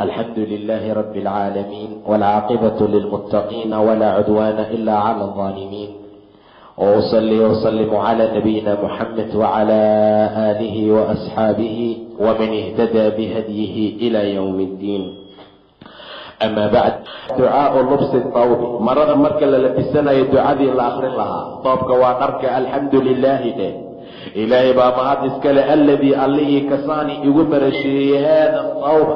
الحمد لله رب العالمين والعاقبة للمتقين ولا عدوان إلا على الظالمين وأصلي وسلم على نبينا محمد وعلى آله وأصحابه ومن اهتدى بهديه إلى يوم الدين أما بعد ducاaء lbs الطawb marada marka la labisanayo ducadii la akrin lahaa toobka waa dharka alxamdu lilaahi dheh ilaahay baa mahad iskale aladii allihii kasaani igu marasheeyey haada tawba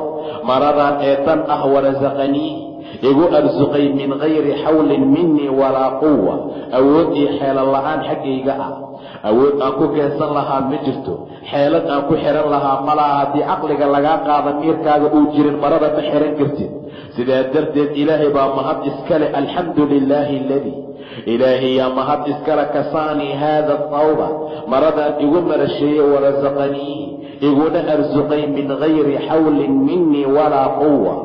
maradan ee tan ah warasaqanii igu arsuqay min gayri xawlin minii walaa quwa awood iyo xeelan la'aan xaggayga ah. Awood aan ku keensan lahaa ma jirto. Xeelad aan ku xihan lahaa malaha haddii caqliga lagaa qaada miirkaaga uu jirin marada ma xihan kartid. Sidaa darteed ilaahay baa mahad iskale alxamdu lilaahi aladii ilaahay yaa mahad iskale kasaanii haada tawba. Maradaan igu marasheeyey warasaqanii iguna arsuqay min gayri xawlin minii walaa quwa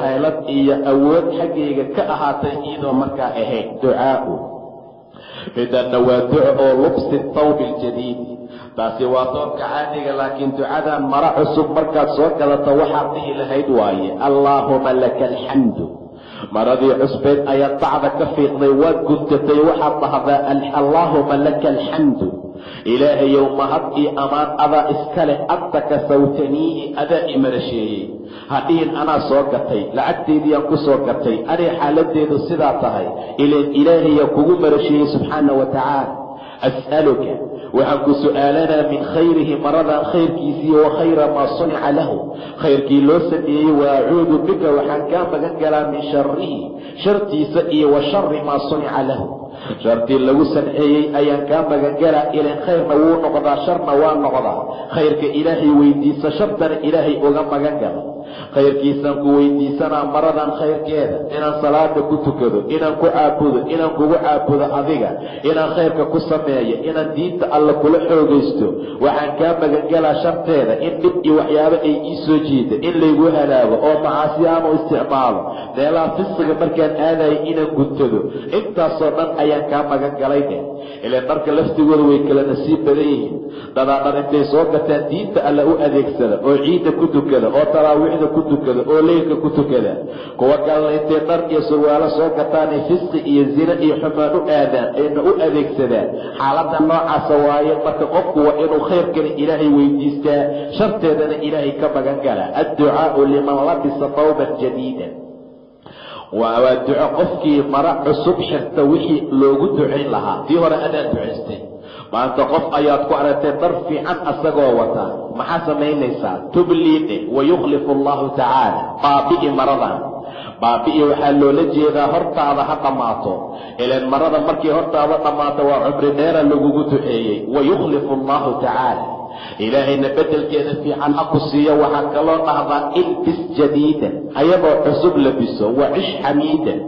xeelad iyo awood xaggayga ka ahaatay iyadoo markaa ahayd ducaau. Midanna waa duco oo lubsi tawbi ljadiidi taasi waa toobka caadiga laakiin ducadan maro cusub markaad soo galato waxaad dhihi lahayd waaye allaahuma laka alxamdu maradii cusbeed ayaad bacda ka fiiqday waad guntatay waxaad dhahdaa allaahuma laka alxamdu ilaahayow mahad io ammaan adaa iska leh anta kasawtaniihi adaa i marasheeyey. Hadhihin anaa soo gatay lacagteediiyaan ku soo gatay anay xaaladeedu sidaa tahay. Ilan ilaahaya kugu marasheeyey subxaana wa tacaala as'aluka waxaan ku su'aalanaa min khayrihi maradan khayrkiisii wa khayra maa sunica lahu. Khayrkii loo sameeyey wa acuudu bika waxaan kaa magan galaa min sharihi shartiisa iyo wa shari maa sunica lahu. Shartii lagu sanceeyey ayaan kaa magangalaa ilan khayrna wuu noqdaa sharna waa noqdaa. Khayrka ilaahay weydiisa shartana ilaahay uga magan gala khayrkiisaan ku weydiisanaa maradan khayrkeeda. Inaan salaada ku tukado inaan ku caabudo inaan kugu caabudo adiga inaan khayrka ku sameeyo inaan diinta alla kula xoogaysto waxaan kaa magangalaa sharteeda in dhib iyo waxyaabo ay ii soo jiida in laygu halaago oo macaasi aanu isticmaalo. Meelaha fisqiga markaan aadayo inaan guntado intaasoo dhan ayaan kaa magan galay ilaan dharka laftigooda way kala nasiib badan yihiin. Dadaa dhan intay soo gataan diinta alla u adeegsada oo ciidda ku tukada oo taraawiixda ku tukada oo leylka ku tukada. Kuwa kalena intay dhar iyo surwaalo soo gataanay fisqi iyo zine iyo xumaan u aadaan ayna u adeegsadaan. Xaaladda noocaasa waaye marka qofku waa inuu khayrkana ilaahay weydiistaa sharteedana ilaahay ka magan galaa. Adducaau liman labisa tawban jadiida waa duco qofkii mara cusub xirta wixii loogu ducayn lahaa. Tii hore adaa ducaystay maanta qof ayaad ku aragtay dar fiican asagoo wata. Maxaa samaynaysaa tubliidhe wa yukhlifu allahu tacaala baabi'i maradan. Baabi'i waxaa loola jeedaa hortaada ha dhammaato. Ilaan marada markii hortaada dhammaato waa cumri dheera lagugu duceeyey. Wa yukhlifu allahu tacaala ilaahayna beddelkeeda fiican ha ku siiyo. Waxaa kaloo dhahdaa ilbis jadiidan ayadoo cusub labiso wa cish xamiidan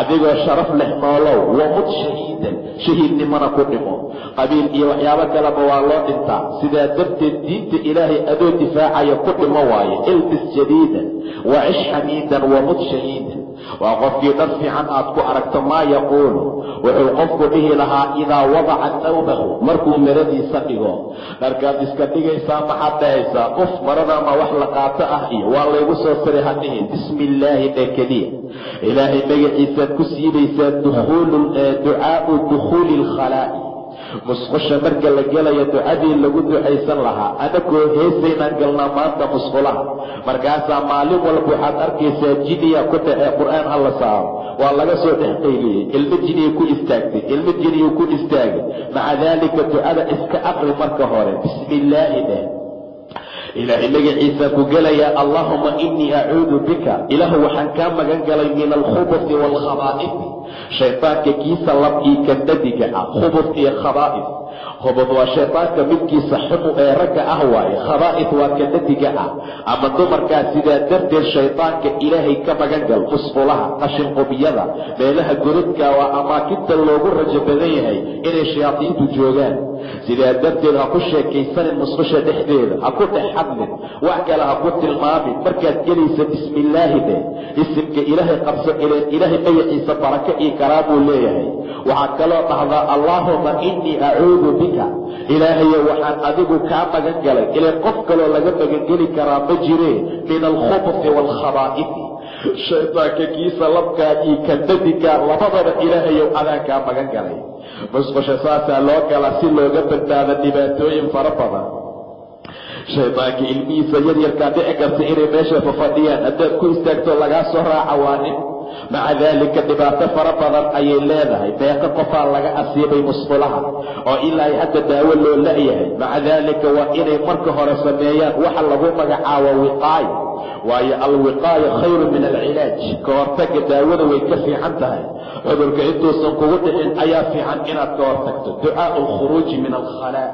adigoo sharaf leh noolow wamud shahiidan shahiidnimona ku dhimo. Qabiil iyo waxyaabo kaleba waa loo dhintaa. Sidaa darteed diinta ilaahay adoo difaacaya ku dhimo waaye ilbis jadiidan wa cish xamiidan wamud shahiidan waa qofkii dhar fiican aad ku aragto maa yaquulu. Wuxuu qofku dhihi lahaa idaa wadaca tawbahu markuu maradiisa dhigo. Dharkaad iska dhigaysaa maxaad dhahaysaa uf maradama wax la qaato ah iyo waa laygu soo siray ha dhihin. Bismi illaahi dhe keliya ilaahay magaciisaad ku siibaysaa ducaau dukhuuli alkhalaa'i musqusha marka la gelayo ducadii lagu ducaysan lahaa anakoo heesaynaan galnaa maanta musqulaha. Markaasaa maalin walba waxaad arkaysaa jiniya ku dhacee qur'aan ha la saaro. Waa laga soo dhex qayliyey ilmo jiniya ku istaagtay. Ilmo jiniya ku istaagay. Maca daalika ducada iska aqri marka hore. Bismi illaahi dheh. Ilaahay magaciisaa ku gelayaa allaahuma inii acuudu bika. Ilaahu waxaan kaa magan galay min alkhubusi waalkhabaa'ifi shaydaanka kiisa lab io kandadiga ah khubus iyo khabaa'if khubud waa shaydaanka midkiisa xumu ee ragga ah waaye khabaa'if waa kandadiga ah. Ama dumarkaa sidaa darteed shaydaanka ilaahay ka magan gal musqulaha qashinqubiyada meelaha gorodka waa amaakinta loogu rajo badan yahay inay shayaadiintu joogaan. Sidaa darteed ha ku sheekaysanin musqusha dhexdeeda ha ku dhex hadlin wax kale ha ku tilmaamin markaad gelaysa bismillaahi de isimka ilaahay qabso ileen ilaahay magaciisa barako iyo karaamuu leeyahay. Waxaad kaloo dhahdaa allaahuma inii acuudu bika. Ilaahayo waxaan adigu kaa magan galay ileen qof kaloo laga magangeli karaa ma jiree min alkhubusi waalkhabaa'ifi shaydaanka kiisa labkaa iyo kandadigaa labadaba ilaahayow adaan kaa magan galay musqusha saasaa loo galaa si looga badbaado dhibaatooyin fara badan shaydaanka ilmihiisa yaryarkaa dhici karta inay meesha fafadhiyaan haddaad ku istaagto lagaa soo raaca waa nin. Maca daalika dhibaato fara badan ayay leedahay. Deeqo qofaa laga asiibay musqulaha oo ilaa hadda daawo loo la'yahay maca daalika waa inay marka hore sameeyaan waxa lagu magacaabo wiqaayo waayo alwiqaayo khayru min alcilaaj. Ka hortagga daawada way ka fiican tahay. Cudurka intuusan kugu dhicin ayaa fiican inaad ka hortagto. Ducaau alkhuruuji min alkhalaa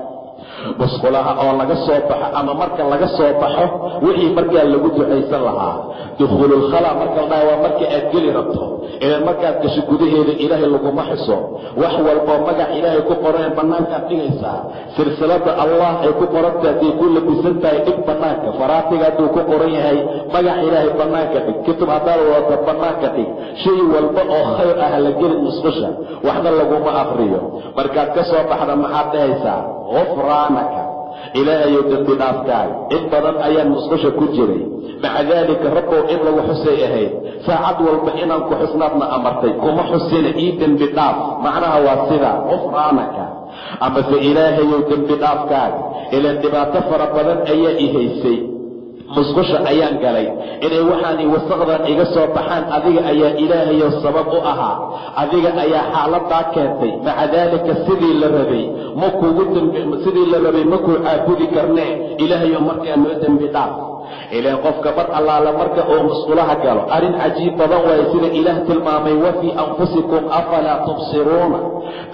musqulaha oo laga soo baxo ama marka laga soo baxo wixii markaa lagu ducaysan lahaa. Dukhuululkhala marka la waa marka aad geli rabto. Idan markaad gasho gudaheeda ilaahay laguma xiso. Wax walboo magac ilaahay ku qoran bannaankaad dhigaysaa. Silsilada allah ay ku qoranta hadday ku labisan tahay dhig bannaanka. Faraatiga hadduu ku qoran yahay magac ilaahay bannaanka dhig. Kitub haddaad wadato bannaanka dhig. Shay walba oo khayr ah la gelin musqusha. Waxna laguma aqriyo markaad ka soo baxda maxaad dhahaysaa gufraanaka ilaahayow dembi dhaafkaaga in badan ayaan musqusha ku jiray maca daalika rabbow in lagu xusay ahayd saacad walba inaan ku xusnaadna amartay kuma xusina ii dembi dhaaf macnaha waa sidaa gufraanaka amase ilaahayow dembi dhaafkaaga ilaan dhibaato fara badan ayaa i haysay musqusha ayaan galay. Inay waxaani wasaqdan iga soo baxaan adiga ayaa ilaahayow sabab u ahaa. Adiga ayaa xaaladaa keentay. Maca daalika sidii la rabay ma kugu sidii la rabay ma kuu caabudi karnee? Ilaahayow markaa noo dembi dhaaf ilaan qofka mar allaala marka uu musqulaha galo arrin cajiib badan waaye sida ilaah tilmaamay wa fii anfusikum afalaa tubsiruuna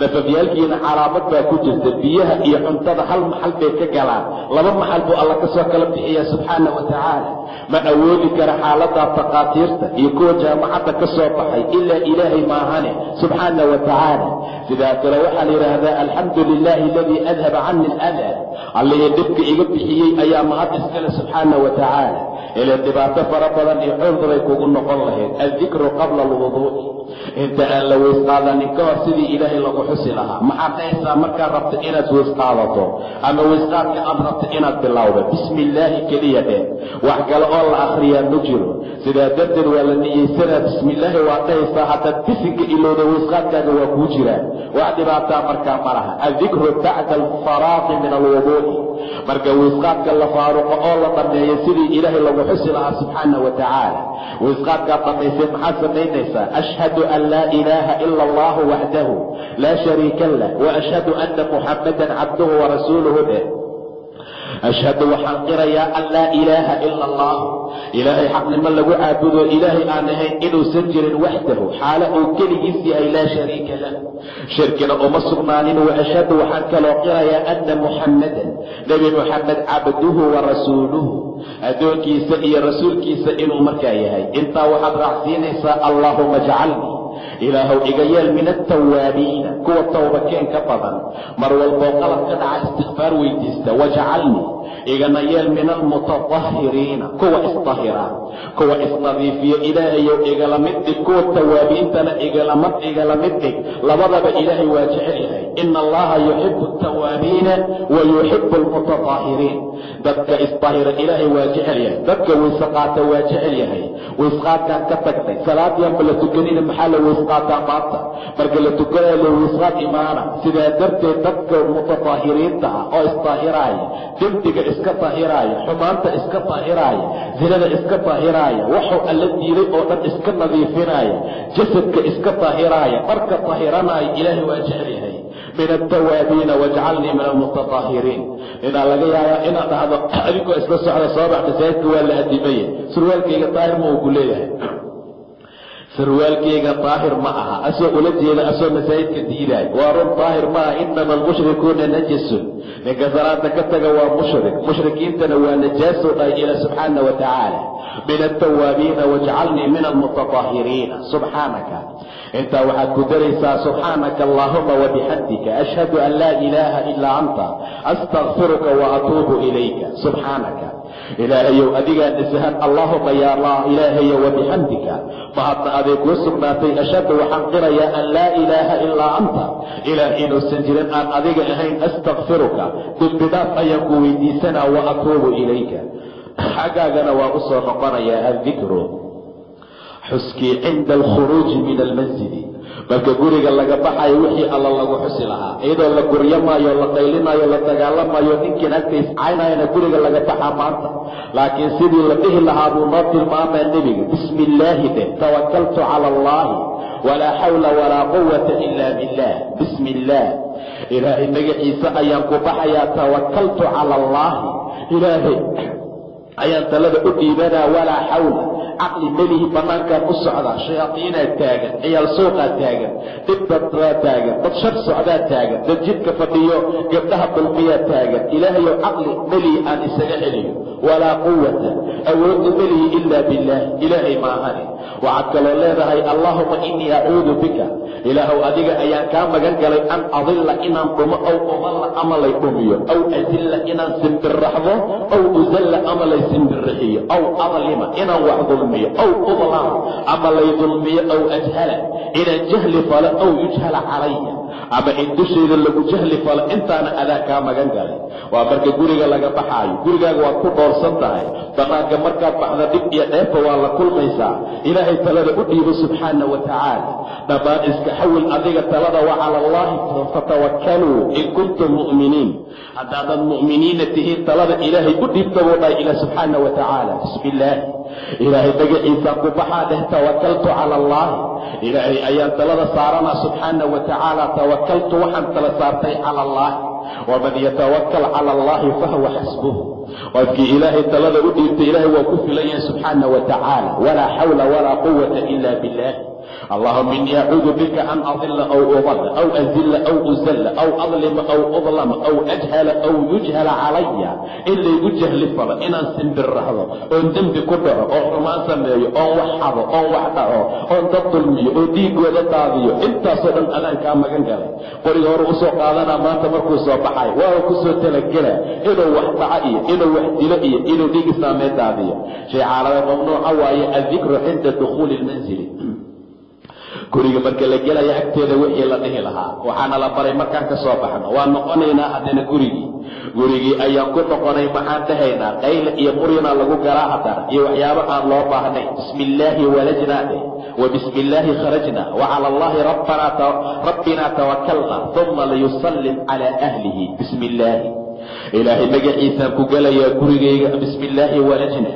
nafafyaalkiina calaamad baa ku jirta biyaha iyo cuntada hal maxal bay ka galaan. Laba maxal buu alla ka soo kala bixiyaa subxaana wa tacaala. Ma awoodi kara xaaladaa takhaatiirta iyo kuwa jaamacadda ka soo baxay ilaa ilaahay maahane subxaana wa tacaala. Sidaa kale waxaa la alxamdu lilaahi aladii adhaba cani aladaa allihii dhibka iga bixiyey ayaa mahad iskale subxaana wa tacaala ilaan dhibaato fara badan iyo cudray kugu noqon lahayd. Addikru qabla alwuduu'i inta aan la weysqaadanin ka hor sidii ilaahay lagu xusi lahaa. Maxaad dhahaysaa markaad rabto inaad weysqaadato ama weysqaadka aad rabto inaad bilowda bismi illaahi keliya dheh. Wax kale oo la akhriyaa ma jiro. Sidaa darteed waa la niyeysanaa. Bismillaahi waad dhahaysaa haddaad bisinka ilowda weysqaadkaaga waa kuu jiraa. Wax dhibaataa markaa ma laha. Addikru bacda alfaraaqi min alwuduu'i marka weysqaadka la faaruqo oo la dhammeeyo sidii ilaahay lagu xusi lahaa subxaana wa tacaala weysqaadkaad dhammaysay maxaad samaynaysaa ashhadu an laa ilaaha ila allahu waxdahu laa shariika lah wa ashhadu anna muxammadan cabduhu warasuuluhu dheh ashhadu waxaan qirayaa an laa ilaaha ila allah ilaahay xaqnimo lagu caabudo ilaahay aan ahayn inuusan jirin waxdahu xaalo uu keligiis yahay laa shariika lah shirkina uma sugnaanin wa ashhadu waxaan kaloo qirayaa anna muxammadan nebi muxamed cabduhu wa rasuuluhu addoonkiisa iyo rasuulkiisa inuu markaa yahay. Intaa waxaad raacsiinaysaa allaahuma jcalnii ilaahow iga yeel min altawaabiina kuwa towbakeen ka badan. Mar walboo qalab ka dhaca istikfaar weydiista wajcalnii igana yeel min almutatahiriina kuwa isdahira kuwa isnadiifiyo ilaahayow igala mid dhig kuwa tawaabiintana igala mid dhig labadaba ilaahay waa jecel yahay. Ina allaha yuxibu altawaabiina wa yuxibu almutatahiriin dadka isdahira ilaahay waa jecel yahay. Dadka weysaqaata waa jecel yahay. Weysqaadkaan ka tagtay. Salaadiyanba la tukanina maxaa la weysqaataa maanta. Marka la tukanayo la weysqaad imaana sidaa darteed dadka mutatahiriinta ah oo isdaahiraaya dembiga iska daahiraaya xumaanta iska daahiraaya zinada iska daahiraaya waxuu alla diiday oo dhan iska nadiifinaaya jasadka iska daahiraaya dharka dahiranaya ilaahay waa jecel yahay. Min altawaabiina wajcalnii min almutataahiriin inaa laga yaabaa inaad dhahdo adigoo isla socda soobax masaajidka waa la adimaya surwaalkayga daahir ma uu ku leeyahay sarwaalkeyga daahir ma aha asoo ula jeeda asoo masaajidka diidaay waa run daahir ma aha inama almushrikuuna najasun. Ninka salaada ka taga waa mushrik. Mushrikiintana waa najaaso dhahay ila subxaana wa tacaala. Min altawaabiina wajcalnii min almutataahiriina subxaanaka. Intaa waxaad ku daraysaa subxaanaka allaahuma wabixamdika ashhadu an laa ilaaha ilaa anta astakfiruka wa atuubu ilayka. Subxaanaka ilaahayow adigaa nasahan allaahuma yaa ilaahayo wabixamdika mahadna aday kuu sugnaatay ashhadu waxaan qirayaa an laa ilaaha ilaa anta. Ilaah inuusan jirin aan adiga ahayn astakfiruka dembidhaaf ayaan ku weydiisanaa wa atuubu ilayka. Xaggaagana waa u soo noqonayaa addikru xuskii cinda alkhuruuji min almasjidi marka guriga laga baxayo wixii alla lagu xusi lahaa. Iyadoo la guryamaayo la qaylinaayo la dagaalamayo ninkiin agta iscaynayana guriga laga baxaa maanta. Laakiin sidii la dhihi lahaa buu noo tilmaamaa nebiga bismi illaahi dheh tawakaltu cala allaahi walaa xawla walaa quwata ila billah bismi illaah ilaahay magaciisa ayaan ku baxayaa tawakaltu cala allaahi. Ilaahay ayaan talada u dhiibanaa walaa xawla caqli melihi bannaankaan u socdaa shayaadiinaa taagan ciyaal suuqaa taagan dhib dadbaa taagan dad shar socdaa taagan dad jidka fadhiyo gabdhaha dulqiyaa taagan ilaahayow caqli melihi aan isaga celiyo walaa quwata awoodda melihi ilaa billaah ilaahay maahani waxaad kaloo leedahay allaahuma innii acuudu bika. Ilaahow adiga ayaan kaa magan galay an adilla inaan dhumo ow umalla ama lay dhumiyo aw azilla inaan simbirraxdo aw uzalla ama lay simbirrixiyo aw adlima inaan wax dulmiyo aw udlam ama lay dulmiyo aw ajhala inaan jahli falo aw yujhala calaya ama in dushayda lagu jahli falo intaana adaa kaa magan galay waa marka guriga laga baxaayo gurigaaga waad ku dhoorsan tahay bannaanka markaad baxda dhib iyo dheefa waa la kulmaysaa ilaahay talada u dhiibo subxaana wa tacaala dhammaan iska xawil adiga talada wa cala allaahi fatawakkaluu in kuntum mu'miniin haddaadan mu'miniina tihiin talada ilaahay u dhiibta buu dhahay ilah subxaana wa tacaala bismi ilaahay magaciisaan ku baxaa dheh tawakaltu cala allaahi ilaahay ayaan talada saaranaa subxaana wa tacaala tawakaltu waxaan tala saartay cala allaahi waman yatawakal cala allaahi fahuwa xasbuh. Qofkii ilaahay talada u dhiibtay ilaahay waa ku filan yahay subxaana wa tacaala walaa xawla walaa quwata ila billah allahuma inii acuudu bika an adila aw udalla aw azilla aw uzalla aw adlima aw udlama aw ajhala aw yujhala calaya in laygu jahli falo inaan simbirraxdo oon dembi ku dhaco oo xumaan sameeyo oon wax xado oon wax dhaco oon dad dulmiyo oo dhiiggooda daadiyo. Intaasoo dhan adaan kaa magan galay. Qoriga hore u soo qaadanaa maanta markuu soo baxay waa ku soo talagela inuu wax dhaco iyo inuu wax dilo iyo inuu dhiig islaameed daadiyo. Shay caalada mamnuuca waaye addikru cinda dukhuuli lmanzili guriga marka la gelaya agteeda wixii la dhihi lahaa. Waxaana la baray markaan ka soo baxno waan noqonaynaa haddana gurigii. Gurigii ayaan ku noqonay maxaan dhahaynaa qayla iyo quryana lagu galaa haddana? Iyo waxyaabo aan loo baahnay bismi illaahi walajnaa dheh wa bismi illaahi kharajna. Wa cala allahi rabbina tawakalna uma layusallim calaa ahlihi. Bismi illaahi ilaahay magaciisaan ku gelayaa gurigayga bismi illaahi walajna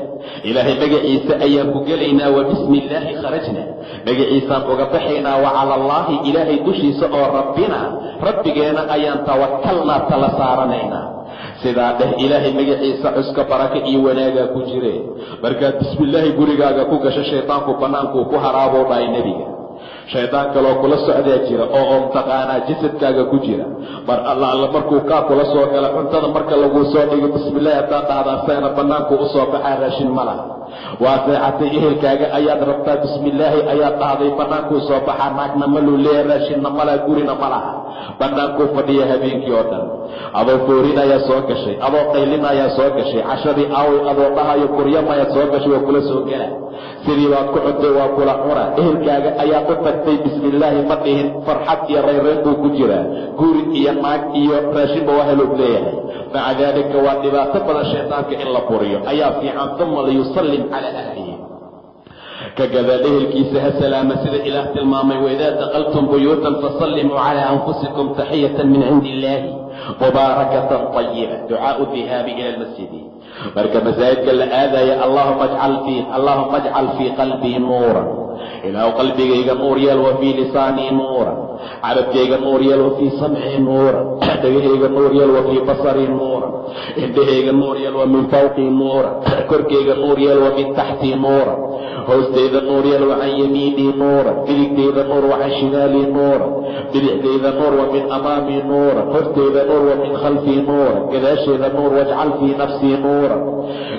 ilaahay magaciisa ayaan ku gelaynaa wa bismi illaahi kharajna magaciisaan uga baxaynaa wa cala allaahi ilaahay dushiisa oo rabbina rabbigeena ayaan tawakalnaa tala saaranaynaa. Sidaa dheh ilaahay magaciisa xuska baraka iyo wanaagaa ku jire markaad bismillaahi gurigaaga ku gasho shaydaanku bannaankuu ku haraabuu dhahay nebiga shaydaan kaloo kula socdaa jira oo oo mtaqaanaa jasadkaaga ku jira. Mar alla alla markuu kaa kula soo gala cuntada marka laguu soo dhigo bismillahi haddaad dhahdaa seena bannaanku u soo baxaa raashin ma laha waa seexatay ehelkaaga ayaad rabtaa bismillaahi ayaad dhahday bannaankuu soo baxaa naagna maluu leeya raashinna malaha gurina ma laha. Bannaankuu fadhiya habeenkii oo dhan. Adoo foorinayaa soo gashay adoo qaylinayaa soo gashay cashadii aaway adoo dhahayo kuryamayaad soo gashay waa kula soo gela sidii baad ku cuntay waa kula cuna. Ehelkaaga ayaad u tagtay bismillaahi ma dhihin farxad iyo rayrayn buu ku jiraa. Guri iyo naag iyo raashinba waa helog leeyahay. Maca daalika waa dhibaato badan shaydaanka in la buriyo. Ayaa fiican uma layusallim calaa ahlihi. Ka gadaal ehelkiisa ha salaama sida ilaah tilmaamay waidaa daqaltum buyuutan fasallimuu calaa anfusikum taxiyatan min cindi illaahi mubaarakatan طayiba ducaau dihaabi ila almasjidi. Marka masaajidka la aadaya allahuma ajcal fii qalbii nuuran ilaahu qalbigayga nuur yeel wa fii lisaanii nuura. Carabkayga nuur yeel wa fii samcii nuura. Dhegahayga nuur yeel wa fii basarii nuura. Indhahayga nuur wa min fawqii nuura. Korkayga nuur wa min taxtii nuura. Hoostayda nuur yeel yamiinii nuura. Midigtayda nuur wa shimaalii nuura. Bidixdayda nuur wa min amaamii nuura. Hortayda nuur wa min khalfii nuura. Gadaasheeda nuur wajcal fii nafsii nuura.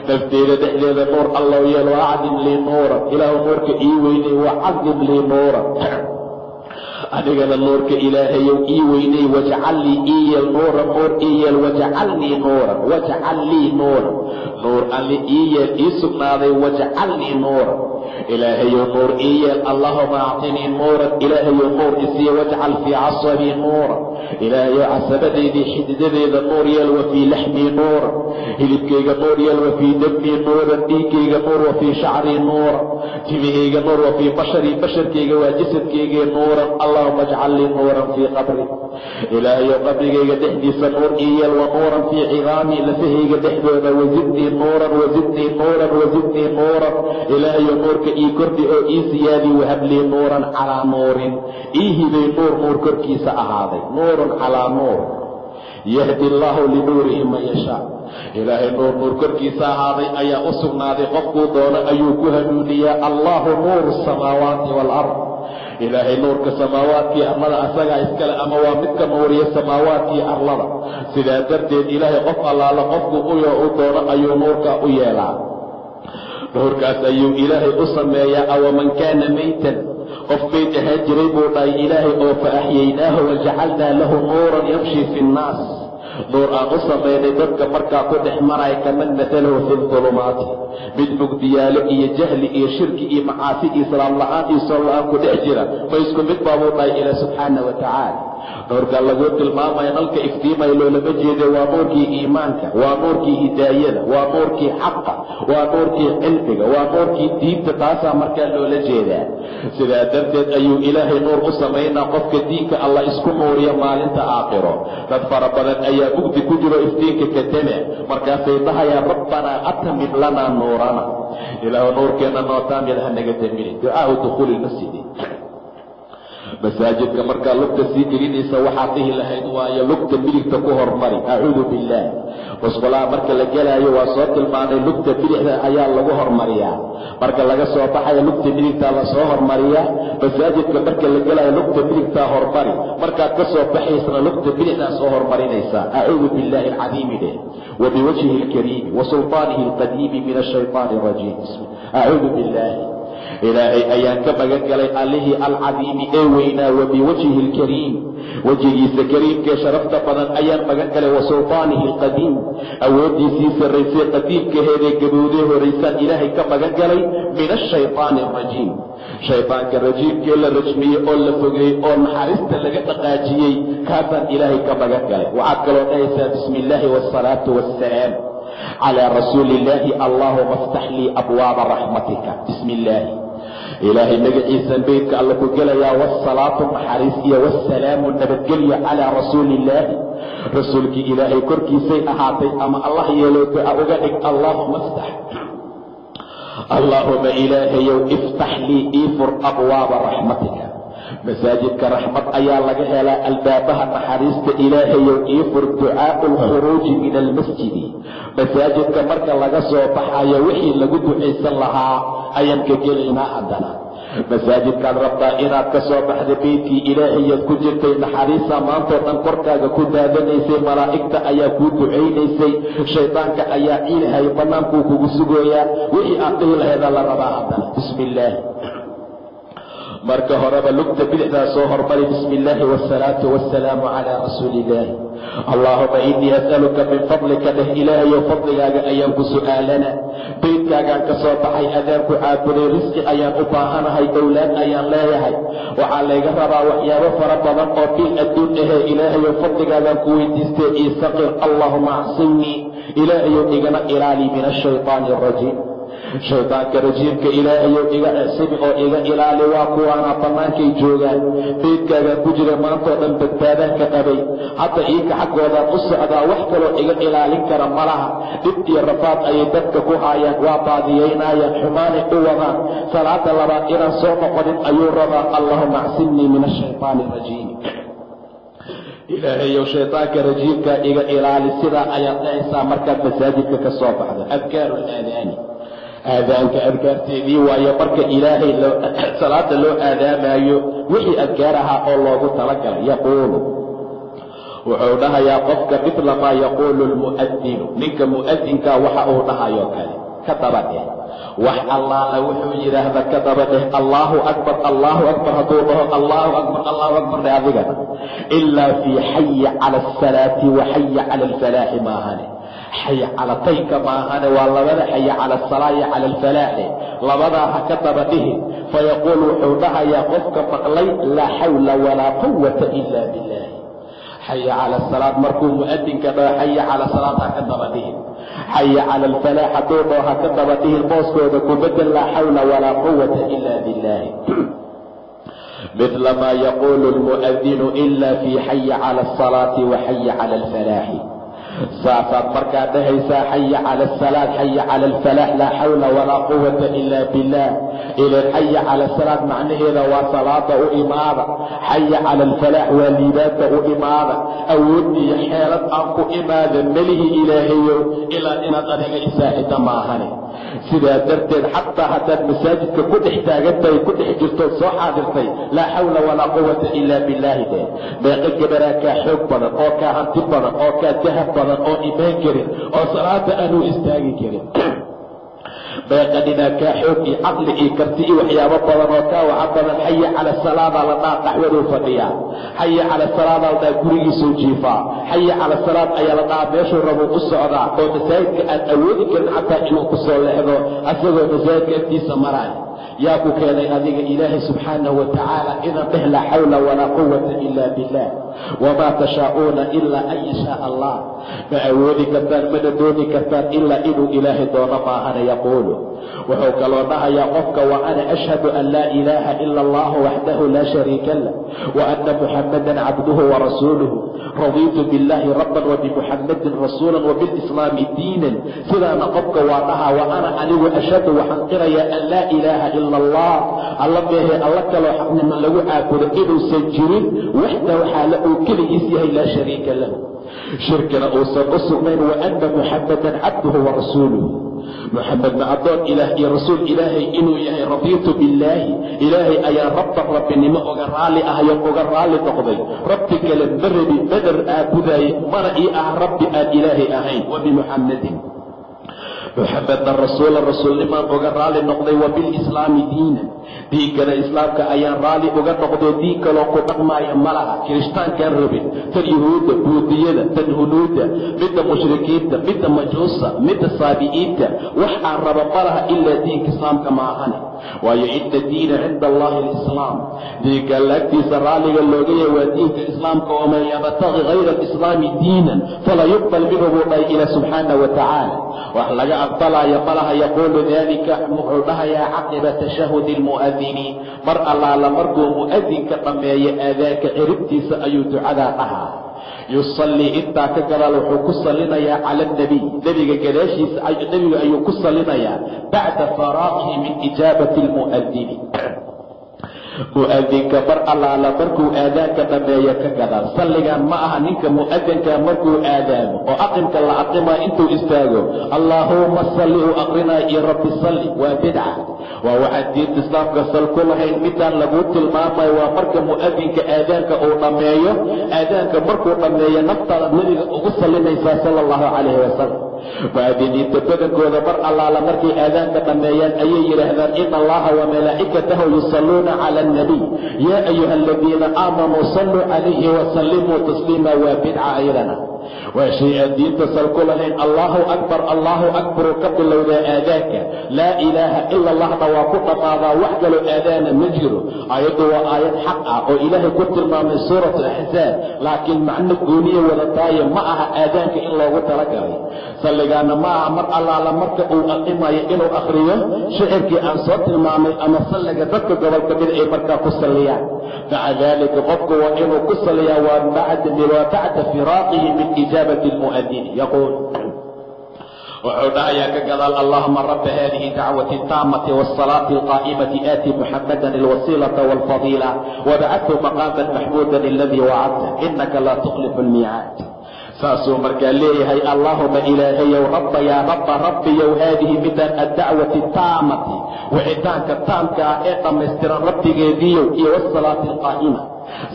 Nafteyda dhexdeeda nuur allow yeel wa lii nuura. Ilaahu nuurka ii weynay wa cadim lii nuura. Adigana nuurka ilaahayow ii weynay wajcal lii ii yeel nuura nuur ii yeel wajcalnii nuura wajcal lii nuura nuur alli ii yeel ii sugnaaday wajcalnii nuura ilaahayow nuur ii yeel allahuma actinii nuuran ilaahayow nuur isiiya wajcal fii casabii nuura ilaahayow casabadaydii xididadeeda nuur yeel wa fii laxmii nuura hilibkayga nuur yeel wa fii dabmii nuuran dhiiggayga nuur wa fii shacrii nuura timihayga nuur wa fii basharii basharkayga waa jasadkaygee nuuran allahuma ajcal nuuran fii qabri. Ilaahayow qabrigayga dhexdiisa nuur ii yeel wa nuuran fii cidaamii lafahayga dhexdooda wazidnii nuuran wazidnii nuuran wazidnii nuuran ilaahayow nuurka ii kordhi oo ii siyaadii wahablii nuuran calaa nuurin ii hibay nuur nuur korkiisa ahaaday. Nuurun calaa nuur yahdi allaahu linuurihi man yashaa. Ilaahay nuur nuur korkiisa ahaaday ayaa u sugnaaday. Qofkuu doono ayuu ku hanuuniyaa. Allaahu nuuru samaawaati waalard ilaahay nuurka samaawaadkii arlada asagaa iskale ama waa midka nuuriya samaawaadkii arlada. Sidaa darteed ilaahay qof allaala qofku uyoo u doono ayuu nuurkaa u yeelaa. Nuurkaas ayuu ilaahay u sameeyaa awaman kaana maytan? Qof mayd ahaan jiray buu dhahay ilaahay oo fa axyaynaahu wajacalnaa lahu nuuran yamshi fi nnaas nuur aan u samaynay dadka markaa ku dhex maraya kaman matalahu fi dulumaati mid mugdiyaalo iyo jahli iyo shirki iyo macaasi iyo islaam la'aan iyo soon la'aan ku dhex jira. Ma isku mid baabuu dhahay ilaa subxaana wa tacaala nuurka laguu tilmaamaya nalka iftiimaya loolama jeede waa nuurkii iimaanka waa nuurkii hidaayada waa nuurkii xaqa waa nuurkii cilmiga waa nuurkii diinta taasaa markaa loola jeedaa. Sidaa darteed ayuu ilaahay nuur u samaynaa qofka diinka allah isku nuuriya maalinta aakhiro. Dad fara badan ayaa mugdi ku jiro iftiinka kadame markaasay dhahayaan rabbanaa atamim lanaa nuurana. Ilaahu nuurkeenna nootaamid ha naga damini ducaau lmasjidi masaajidka markaa lugta sii gelinaysa waxaad dhihi lahayd waayo lugta midigta ku hormari acuudu billaah. Musqulaha marka la gelaayo waa soo tilmaanay lugta bidixda ayaa lagu hormariyaa. Marka laga soo baxayo lugta midigtaa la soo hormariyaa masaajidka marka la gelaayo lugta midigtaa hormari. Markaad ka soo baxaysana lugta bidixdaa soo hormarinaysaa acuudu billaahi alcadiimi dheh wa biwajhihi alkariimi wa min ashayطaani arajiim acuudu billaahi ilaahay ayaan ka magan galay allihii alcadiimi ee weynaa wa biwajhihi alkariim wejigiisa kariimkee sharafta badan ayaan magan galay wa sulطaanihi alqadiim awooddiisii sarraysay qadiimkaheedee gaboodee horaysaan ilaahay ka magan galay min ashayطaani alrajiim shaydaanka rajiimkee la rajmiyey oo la fogeeyey oo naxariista laga dhaqaajiyey kaasaan ilaahay ka magan galay waxaad kaloo dhahaysaa bismi illaahi waasalaatu wassalaam calى rasuuli illaahi allaahuma aftax lii abwaaba raxmatika bismi illaahi ilaahay magaciisaan beydka alla ku gelayaa wasalaatu naxariis iyo wasalaamu nabadgelyo calaa rasuuli illaahi rasuulkii ilaahay korkiisay ahaatay ama allah yeelo duca uga dhig allaahuma aftax allaahuma ilaahayow iftax lii ii fur abwaaba raxmatika masaajidka raxmad ayaa laga helaa albaabaha naxariista ilaahayow ii fur ducaau alkhuruuji min almasjidi masaajidka marka laga soo baxayo wixii lagu ducaysan lahaa ayaan ka gelaynaa haddana. Masaajidkaad rabtaa inaad ka soo baxda beydkii ilaahayaad ku jirtay naxariisaa maantoo dhan korkaaga ku daadanaysay malaa'igta ayaa kuu ducaynaysay shaydaanka ayaa ciilahay bannaankuu kugu sugooyaa. Wixii aad dhihi laheedaa la rabaa haddana. Bismi illaahi marka horeba lugta bidixdaa soo hormari bismi illaahi waasalaatu wassalaamu calaa rasuuli illaahi allaahuma innii as'aluka min fadlika dheh ilaahayow fadligaaga ayaan ku su'aalana. Beydkaagaan ka soo baxay adaan ku caabuday risqi ayaan u baahanahay owlaad ayaan leeyahay. Waxaa layga rabaa waxyaabo fara badan oo bil adduun ahee ilaahayow fadligaagaan ku weydiistay iisaqir allaahuma acsinnii. Ilaahayow igana ilaali min ashaytaani arajiim shaydaanka rajiimka ilaahayow iga cisimi oo iga ilaali waa kuwaana bannaankay joogaan. Beydkaagaa ku jira maantoo dhan badbaadaan ka qabay. Hadda iinka xaggoodaan u socdaa wax kaloo iga ilaalin kara malaha dhib iyo rafaad ayay dadka ku haayaan waa baadiyaynayaan xumaanay u wadaan. Salaada labaad inaan soo noqonin ayuu rabaa allahuma acsimnii min ashaytaani arajiim ilaahayow shaydaanka rajiimkaa iga ilaali sidaa ayaad dhahaysaa markaad masaajidka ka soo baxdo. Adkaaru laadaani aadaanka adkaarteedii waayo marka ilaahay salaada loo aadaamaayo wixii adkaar ahaa oo loogu talagalay yaquulu. Wuxuu dhahayaa qofka midla maa yaquulu lmu'adinu ninka mu'adinkaa waxa uu dhahayo kale ka daba dheh wax allaala wuxuu yidhaahda ka daba dheh allaahu akbar allaahu akbar hadduu dhaho allaahu akbar allahu akbar dheh adigana ilaa fii xayi cala asalaati wa xayi cala alfalaaxi maahane xay calataynka maahane waa labada xaye cala asalaa iyo cala alfalaaxi labadaa ha ka daba dhihin. Fayaquul wuxuu dhahayaa qofka maqlay laa xawla walaa quwata ila billahi xaya cala asalaad markuu mu'adinka dhaho xaya cala salaad ha ka daba dhihin. Xaya cala alfalaax hadduu dhaho ha ka daba dhihin booskooda ku bedel laa xawla walaa quwata ila billahi midla maa yaquulu lmu'adinu ila fii xaya cala asalaati wa xaya cala alfalaaxi saasaad markaa dhahaysaa xaya cala asalaad xaya cala alfalaax laa xawla walaa quwata ila billah ilan xaya cala asalaad macnaheeda waa salaada u imaada. Xaya cala alfalaax waa liibaanta u imaada. Awood iyo xeelad aan ku imaada melihi ilaahayow ilaa inaad adiga isaacida maahane. Sidaa darteed xataa haddaad masaajidka ku dhex taagantahay ku dhex jirtood soo xaadirtay laa xawla walaa quwata ila billaahi de. Meeqa gabaraa kaa xoog badan oo kaa hanti badan oo kaa dahab badan oo imaan karin oo salaada aanuu istaagi karin. Meeqa dhinaa kaa xoog iyo caqli iyo karti iyo waxyaabo badan oo kaa waxa badan xaya cala salaadaa la dhaa qaxwaduu fadhiyaa xaya cala salaadaa la dhaa gurigiisuu jiifaa xaya cala salaad ayaa la dhahaa meeshuu rabuu u socdaa oo masaajidka aan awoodi karin xataa inuu ku soo leexdo asagoo masaajidka agtiisa maraay yaa ku keenay adiga ilaahay subxaanahu wa tacaala idan dheh laa xawla walaa quwata ila billah wamaa tashaa'uuna ilaa an yashaa allah. Ma awoodi kartaan mana dooni kartaan ilaa inuu ilaahay doono maahana yaquulu wuxuu kaloo dhahayaa qofka wa ana ashhadu an laa ilaaha ila allah waxdahu laa shariika lah wa ana muxamadan cabduhu warasuuluhu radiitu biاllahi rabban wabimuxamadin rasuulan wabiاlislaami diinan. Sidaana qofka waa dhahaa wa ana anigu ashhadu waxaan qirayaa an laa ilaaha ila allah. Alla meehe alla kaloo lagu caabudo inuusan jirin waxdahu xaala uu keligiis yahay laa shariika lahu shirkina uusan u sugnayn wa ana muxamadan cabduhu warasuuluhu muxamedna addoon ilaah iyo rasuul ilaahay inuu yahay radiitu billaahi. Ilaahay ayaa rabban rabbinimo uga raalli ahayo uga raalli noqday. Rabbi kale ma rabi badar aabudaayey mana ii ah rabbi aan ilaahay ahayn wa bimuxamedin muxamedna rasuula rasuulnimaan uga raalli noqday wa bilislaami diinan. Diinkana islaamka ayaan raalli uga noqdoo diin kaloo ku dhaqmaaya ma laha kirishtaankaan rabin tan yuhuudda buudiyada tan hunuudda midda mushrikiinta midda majuusa midda saabi'iinta. Wax aan raba ma laha ilaa diinka islaamka ma ahane waayo ina diina cinda allahi alislaam. Diinka allaagtiisa raalliga looga yahay waa diinka islaamka waman yabtaqi hayra alislaami diinan falaa yuqbal minhu buu dhahay ila subxaana wa tacaala wax laga aqbalaayo malaha yaquulu dalika wuxuu dhahayaa caqiba tashahudi lmu'adiniin mar allaala markuu mu'adinka dhammeeyo aadaanka ciribtiisa ayuu ducadaa dhahaa. Yusallii intaa ka gadaal wuxuu ku sallinayaa cala alnabiy nebiga gadaashiisa nebiga ayuu ku sallinayaa bacda faraaqihi min ijaabati almu'adini mu'adinka mar allaala markuu aadaanka dhammeeyo ka gadaal salligan ma aha ninka mu'adinka markuu aadaamo oo aqimka la aqimaa intuu istaago. Allaahuma salli uu aqrinaayo iyo rabbi salli. Waa bidca. Waa waxaan diinta islaamka sal ku lahayn. Midaan laguu tilmaamayo waa marka mu'adinka aadaanka uu dhammeeyo aadaanka markuu dhammeeyo naftaada nebiga ugu sallinaysaa sala allahu calayhi wasalam mu'adiniinta badankooda mar allaala markay aadaanka dhammeeyaan ayay yidhaahdaan ina allaha wa malaa'ikatahu yusalluuna cala alnabiy yaa ayuha aladiina aamanuu salluu calayhi wasallimuu tasliima waa bidca ayadana waa shay aan diinta sal ku lahayn. Allaahu akbar allaahu akbaruu ka bilowdaa aadaanka laa ilaaha ila allahna waa ku dhammaadaa wax kaloo aadaana ma jiro. Aayaddu waa aayad xaq ah oo ilaahay ku tilmaamay suurat alaxsaab laakiin macno gooniya wadataaye ma aha aadaanka in loogu talagalay. Salligaana ma aha mar allaala marka uu aqimayo inuu akhriyo shicirkii aan soo tilmaamay ama salliga dadka gobolka mid ay markaa ku salliyaan. Maca daalika qofku waa inuu ku salliyaa waa bacda firaaqihi min ijaabati almu'adini yaquul wuxuu dhahayaa ka gadaal allahuma rabba hadihi dacwati taamati wاsalaati alqaa'imati aati muxamadan alwasiilata wاlfadiila wabacadhu maqaaman maxmuudan aladii wacadta inaka laa saasuu markaa leeyahay allaahuma ilaahayow rabba rabba rabbiyow haadihi midaan addacwati taamati wicitaanka taamka ah ee dhammaystiran rabbigeediiyow iyo wasalaati alqaa'ima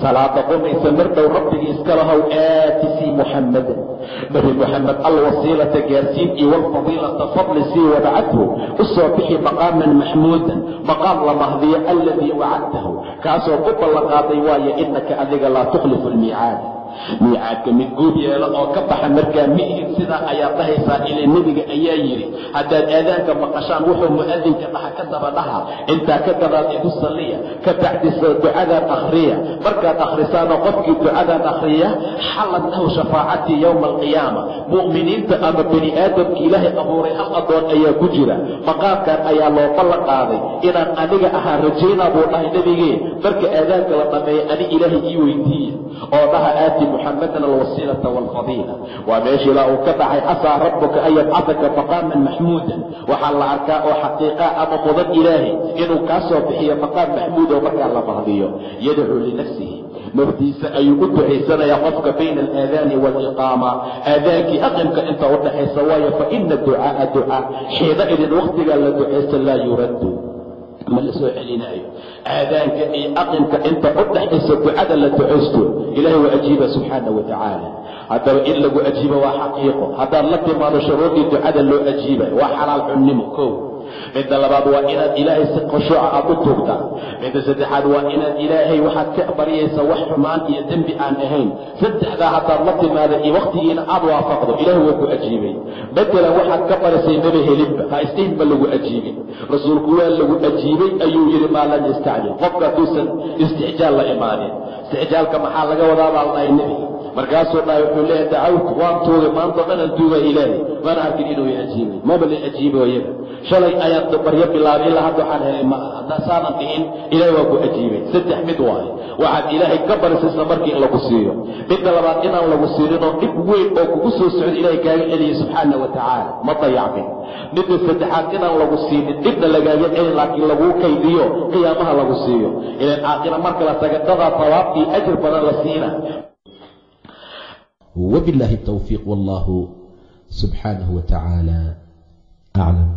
salaada qumaysa mardhow rabbigii iska lahow aatisii muxammadan nebi moxamed alwasiilata gaarsiin iyo walfadiilata fadli sii wadacadhu. U soo bixi maqaaman maxmuudan maqaam la mahdiyo alladii wacadtahu. Kaasoo ku ballanqaaday waayo innaka adiga laa tukhlifu almiicaada miicaadka mid guud yeelo oo ka baxa markaa mi'hid sidaa ayaad dhahaysaa ilaa nebiga ayaa yidhi. Haddaad aadaanka maqashaan wuxuu mu'adinka dhaha ka daba dhaha intaa ka gadaal igu salliya ka bacdisa ducadaan akhriya markaad akhrisaana qofkii ducadaan akhriya xallad lahu shafaacatii yowma alqiyaama. Mu'miniinta ama bani aadamka ilaahay abuuray hal addoon ayaa ku jira. Maqaamkan ayaa loo ballan qaaday. Inaan aniga ahaan rajaynaa buu dhahay nebigee marka aadaanka la dhammeeya ani ilaahay ii weydiiya. Oo dhaha aati muxamadan alwasiilata waalfadiila waa meesha ilaa uu ka dhacay casaa rabbuka an yabcadaka maqaaman maxmuudan waxaa la arkaa oo xaqiiqaa ama mudan ilaahay inuu kaa soo bixiyo maqaam maxmuud oo markaa la mahdiyo. Yadcuu linafsihi. Naftiisa ayuu u ducaysanayaa qofka bayna alaadaani waaliqaama aadaankii aqimka inta u dhaxaysa waayo fa ina ducaaa ducaa. Xiina idin wakhtigaa la ducaysta laa yuraddu ma la soo celinaayo. Aadaanka iyo aqimka inta u dhaxaysa ducada la ducaysto ilaahay waa ajiiba subxaana wa tacaala. Haddaba in lagu ajiibo waa xaqiiqo. Haddaad la timaado shuruudii ducada loo ajiibay waa xalaal xunnimo kow midda labaad waa inaad ilaahay si khushuuca aad u tuugtaa. Midda saddexaad waa inaad ilaahay waxaad ka baryaysa wax xumaan iyo dembi aan ahayn. Saddexdaa haddaad la timaada iyo wakhtigiina aad waafaqdo ilaahay waa ku ajiibay. Matalan waxaad ka barisay maba helinba ha isdhihinba lagu ajiibin. Rasuulku waa lagu ajiibay ayuu yidhi maa lam yastacjil. Qofka hadduusan istixjaal la imaanin. Istixjaalka maxaa laga wadaa baa la dhahay nebiga markaasuu dhahay wuxuu leeyahay dacawtu waan tuugay maanta dhanaan tuugaa ilaahay. Waana arkin inuu i ajiibay. Maba la ajiibo iyaga shalay ayaan baryo bilaabay ilaa hadda waxaan helay ma aha haddaan saanan dhihin ilaahay waa ku ajiibay saddex mid waaye waxaad ilaahay ka barisay isla markii in lagu siiyo midda labaad inaan lagu siininoo dhib weyn oo kugu soo socda ilaahay kaaga celiyay subxaana wa tacaala ma dayacmin midda saddexaad inaan lagu siinin dhibna lagaaga celin laakiin laguu kaydiyo qiyaamaha lagu siiyo ilan aakhira marka la tagadadaa tawaab iyo ajir badan la siina وبالله التوفيق والله سبحانه وتعالى أعلم